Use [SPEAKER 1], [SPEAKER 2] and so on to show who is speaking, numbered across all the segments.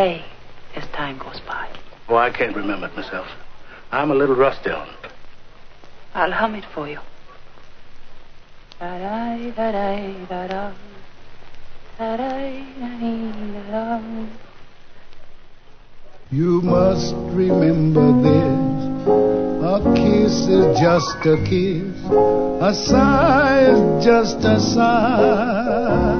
[SPEAKER 1] play as time goes by?
[SPEAKER 2] Oh, I can't remember it myself. I'm a little rusty on it.
[SPEAKER 1] I'll hum it for you.
[SPEAKER 3] You must remember this. A kiss is just a kiss. A sigh is just a sigh.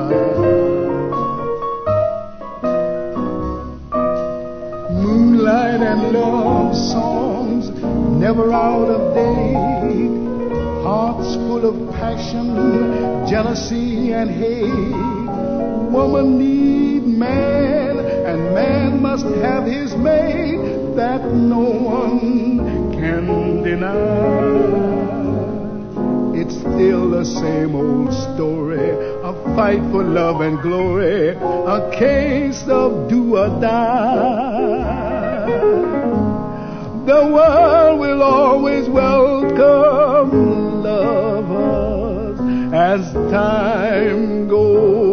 [SPEAKER 3] Love songs never out of date. Hearts full of passion, jealousy, and hate. Woman need man, and man must have his mate that no one can deny. It's still the same old story, a fight for love and glory, a case of do or die. The world will always welcome lovers as time goes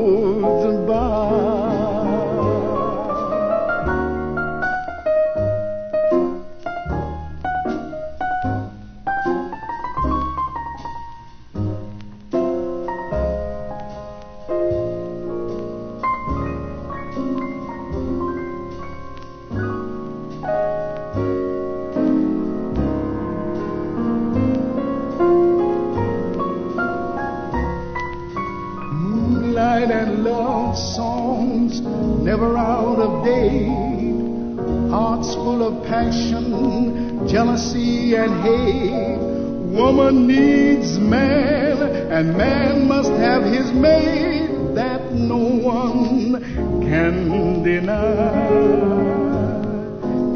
[SPEAKER 3] And love songs never out of date. Hearts full of passion, jealousy, and hate. Woman needs man, and man must have his mate that no one can deny.